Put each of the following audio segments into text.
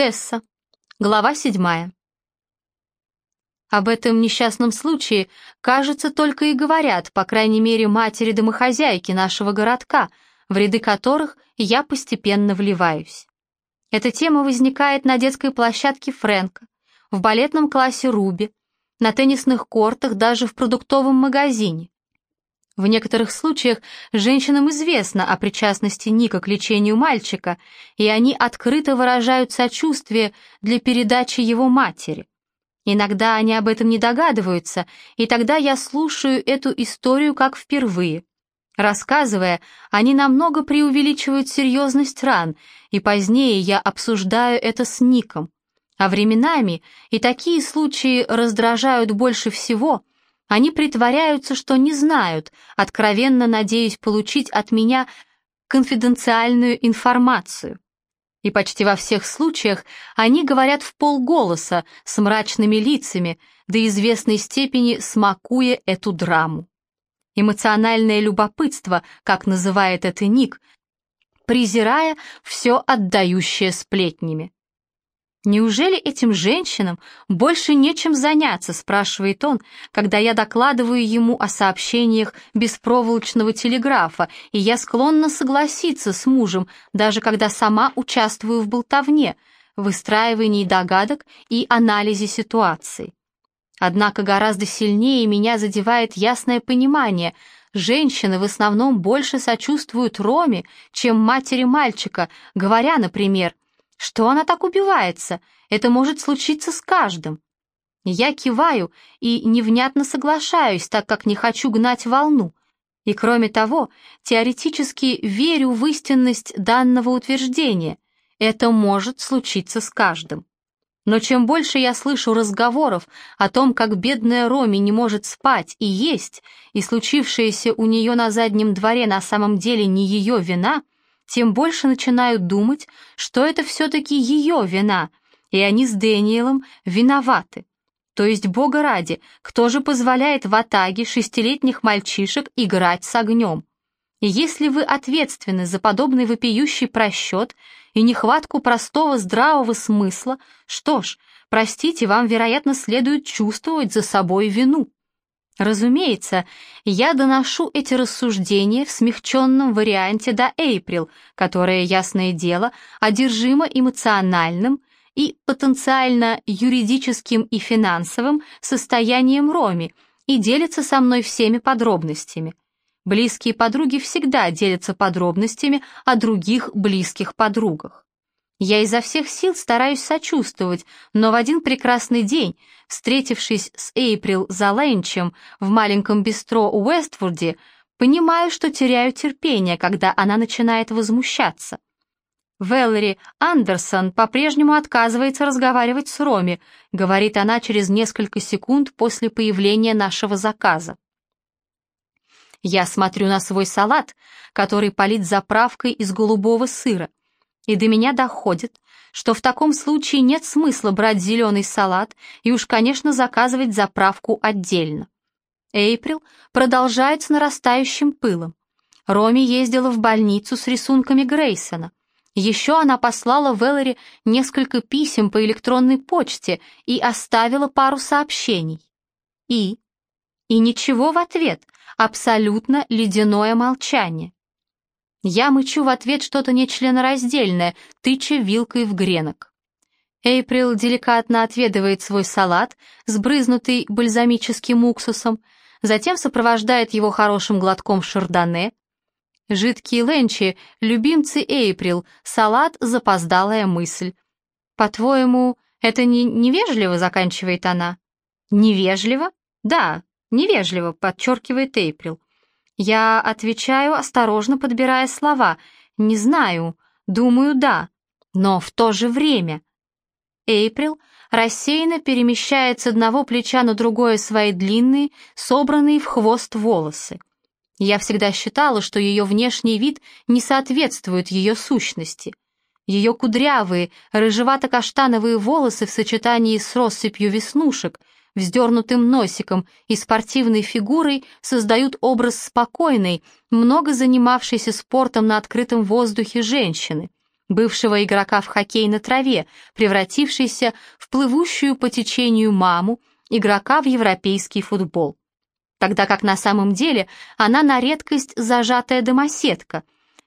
Тесса. Глава седьмая. Об этом несчастном случае, кажется, только и говорят, по крайней мере, матери-домохозяйки нашего городка, в ряды которых я постепенно вливаюсь. Эта тема возникает на детской площадке Фрэнка, в балетном классе Руби, на теннисных кортах, даже в продуктовом магазине. В некоторых случаях женщинам известно о причастности Ника к лечению мальчика, и они открыто выражают сочувствие для передачи его матери. Иногда они об этом не догадываются, и тогда я слушаю эту историю как впервые. Рассказывая, они намного преувеличивают серьезность ран, и позднее я обсуждаю это с Ником. А временами, и такие случаи раздражают больше всего, они притворяются, что не знают, откровенно надеясь получить от меня конфиденциальную информацию. И почти во всех случаях они говорят в полголоса, с мрачными лицами, до известной степени смакуя эту драму. Эмоциональное любопытство, как называет это Ник, презирая все отдающее сплетнями. «Неужели этим женщинам больше нечем заняться?» — спрашивает он, когда я докладываю ему о сообщениях беспроволочного телеграфа, и я склонна согласиться с мужем, даже когда сама участвую в болтовне, выстраивании догадок и анализе ситуации. Однако гораздо сильнее меня задевает ясное понимание — Женщины в основном больше сочувствуют Роме, чем матери мальчика, говоря, например, что она так убивается? Это может случиться с каждым. Я киваю и невнятно соглашаюсь, так как не хочу гнать волну. И кроме того, теоретически верю в истинность данного утверждения. Это может случиться с каждым. Но чем больше я слышу разговоров о том, как бедная Роми не может спать и есть, и случившееся у нее на заднем дворе на самом деле не ее вина, тем больше начинают думать, что это все-таки ее вина, и они с Дэниелом виноваты. То есть, бога ради, кто же позволяет в атаге шестилетних мальчишек играть с огнем? И если вы ответственны за подобный вопиющий просчет и нехватку простого здравого смысла, что ж, простите, вам, вероятно, следует чувствовать за собой вину. Разумеется, я доношу эти рассуждения в смягченном варианте до Эйприл, которая, ясное дело, одержима эмоциональным и потенциально юридическим и финансовым состоянием Роми и делится со мной всеми подробностями. Близкие подруги всегда делятся подробностями о других близких подругах. Я изо всех сил стараюсь сочувствовать, но в один прекрасный день, встретившись с Эйприл за ленчем в маленьком бистро Уэствуде, понимаю, что теряю терпение, когда она начинает возмущаться. Вэллори Андерсон по-прежнему отказывается разговаривать с Роми, говорит она через несколько секунд после появления нашего заказа. Я смотрю на свой салат, который полит заправкой из голубого сыра, и до меня доходит, что в таком случае нет смысла брать зеленый салат и уж, конечно, заказывать заправку отдельно. Эйприл продолжает с нарастающим пылом. Роми ездила в больницу с рисунками Грейсона. Еще она послала Веллери несколько писем по электронной почте и оставила пару сообщений. И? И ничего в ответ, абсолютно ледяное молчание. Я мычу в ответ что-то нечленораздельное, тыча вилкой в гренок. Эйприл деликатно отведывает свой салат, сбрызнутый бальзамическим уксусом, затем сопровождает его хорошим глотком шардоне. Жидкие ленчи — любимцы Эйприл, салат — запоздалая мысль. «По-твоему, это не невежливо?» — заканчивает она. «Невежливо?» «Да, невежливо», — подчеркивает Эйприл. Я отвечаю, осторожно подбирая слова. Не знаю, думаю, да, но в то же время. Эйприл рассеянно перемещает с одного плеча на другое свои длинные, собранные в хвост волосы. Я всегда считала, что ее внешний вид не соответствует ее сущности. Ее кудрявые, рыжевато-каштановые волосы в сочетании с россыпью веснушек — вздернутым носиком и спортивной фигурой создают образ спокойной, много занимавшейся спортом на открытом воздухе женщины, бывшего игрока в хоккей на траве, превратившийся в плывущую по течению маму, игрока в европейский футбол. Тогда как на самом деле она на редкость зажатая домоседка.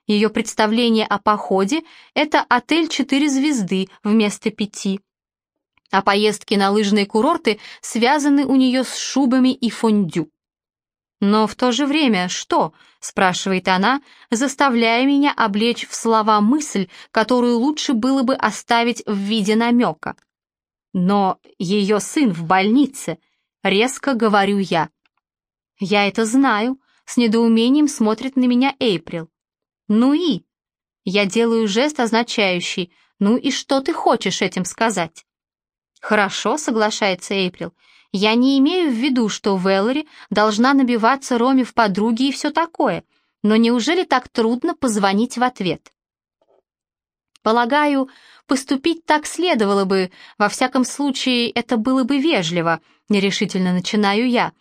Ее представление о походе — это отель четыре звезды вместо пяти. А поездки на лыжные курорты связаны у нее с шубами и фондю. «Но в то же время что?» — спрашивает она, заставляя меня облечь в слова мысль, которую лучше было бы оставить в виде намека. «Но ее сын в больнице», — резко говорю я. «Я это знаю», — с недоумением смотрит на меня Эйприл. «Ну и?» Я делаю жест, означающий «Ну и что ты хочешь этим сказать?» «Хорошо», — соглашается Эйприл. Я не имею в виду, что Вэллори должна набиваться Роме в подруги и все такое, но неужели так трудно позвонить в ответ? Полагаю, поступить так следовало бы, во всяком случае, это было бы вежливо, нерешительно начинаю я,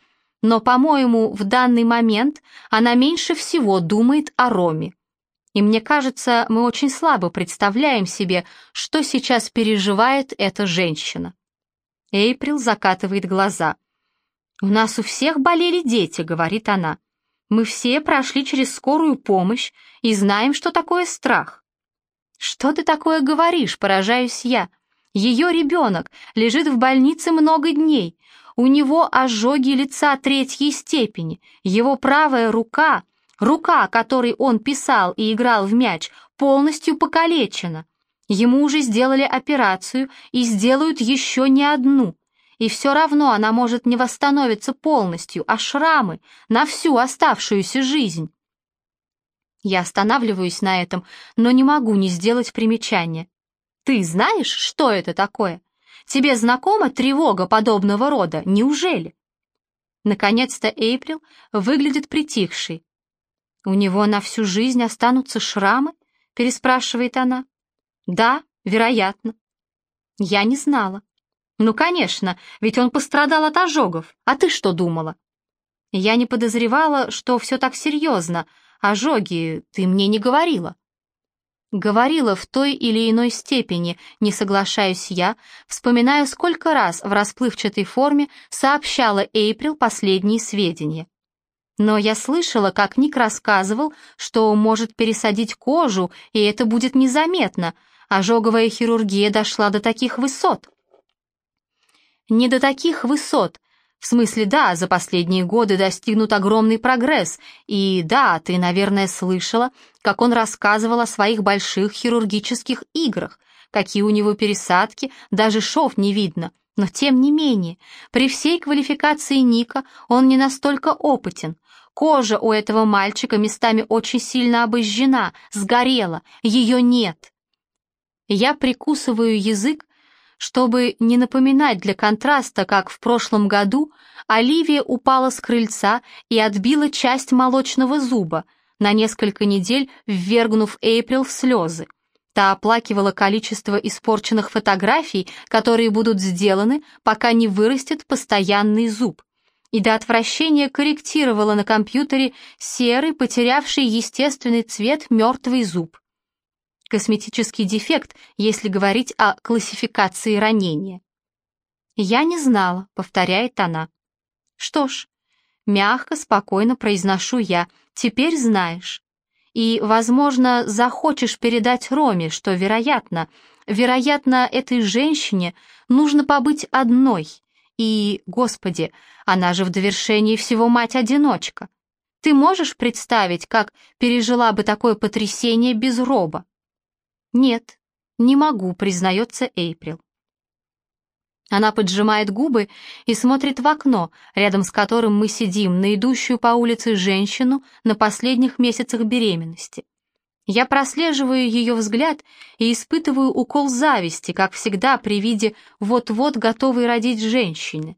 но, по-моему, в данный момент она меньше всего думает о Роме. И мне кажется, мы очень слабо представляем себе, что сейчас переживает эта женщина. Эйприл закатывает глаза. «У нас у всех болели дети», — говорит она. «Мы все прошли через скорую помощь и знаем, что такое страх». «Что ты такое говоришь?» — поражаюсь я. «Ее ребенок лежит в больнице много дней. У него ожоги лица третьей степени. Его правая рука, рука, которой он писал и играл в мяч, полностью покалечена. Ему уже сделали операцию и сделают еще не одну. И все равно она может не восстановиться полностью, а шрамы на всю оставшуюся жизнь. Я останавливаюсь на этом, но не могу не сделать примечание. Ты знаешь, что это такое? Тебе знакома тревога подобного рода, неужели? Наконец-то Эйприл выглядит притихшей. «У него на всю жизнь останутся шрамы?» — переспрашивает она. Да, вероятно. Я не знала. Ну, конечно, ведь он пострадал от ожогов. А ты что думала? Я не подозревала, что все так серьезно. Ожоги ты мне не говорила. Говорила в той или иной степени, не соглашаюсь я, вспоминаю, сколько раз в расплывчатой форме сообщала Эйприл последние сведения. Но я слышала, как Ник рассказывал, что может пересадить кожу, и это будет незаметно, ожоговая хирургия дошла до таких высот. Не до таких высот. В смысле, да, за последние годы достигнут огромный прогресс, и да, ты, наверное, слышала, как он рассказывал о своих больших хирургических играх, какие у него пересадки, даже шов не видно. Но тем не менее, при всей квалификации Ника он не настолько опытен. Кожа у этого мальчика местами очень сильно обожжена, сгорела, ее нет. Я прикусываю язык, чтобы не напоминать для контраста, как в прошлом году Оливия упала с крыльца и отбила часть молочного зуба, на несколько недель ввергнув Эйприл в слезы. Та оплакивала количество испорченных фотографий, которые будут сделаны, пока не вырастет постоянный зуб. И до отвращения корректировала на компьютере серый, потерявший естественный цвет мертвый зуб косметический дефект, если говорить о классификации ранения. «Я не знала», — повторяет она. «Что ж, мягко, спокойно произношу я, теперь знаешь. И, возможно, захочешь передать Роме, что, вероятно, вероятно, этой женщине нужно побыть одной. И, Господи, она же в довершении всего мать-одиночка. Ты можешь представить, как пережила бы такое потрясение без Роба? «Нет, не могу», — признается Эйприл. Она поджимает губы и смотрит в окно, рядом с которым мы сидим, на идущую по улице женщину на последних месяцах беременности. Я прослеживаю ее взгляд и испытываю укол зависти, как всегда при виде вот-вот готовой родить женщины.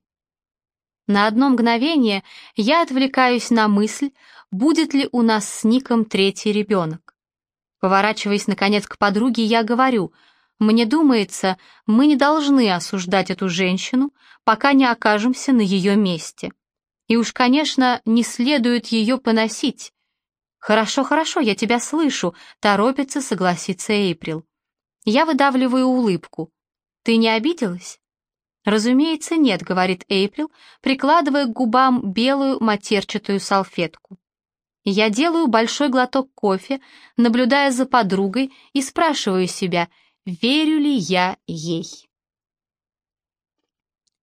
На одно мгновение я отвлекаюсь на мысль, будет ли у нас с Ником третий ребенок. Поворачиваясь, наконец, к подруге, я говорю, «Мне думается, мы не должны осуждать эту женщину, пока не окажемся на ее месте. И уж, конечно, не следует ее поносить». «Хорошо, хорошо, я тебя слышу», — торопится согласиться Эйприл. Я выдавливаю улыбку. «Ты не обиделась?» «Разумеется, нет», — говорит Эйприл, прикладывая к губам белую матерчатую салфетку. Я делаю большой глоток кофе, наблюдая за подругой и спрашиваю себя, верю ли я ей.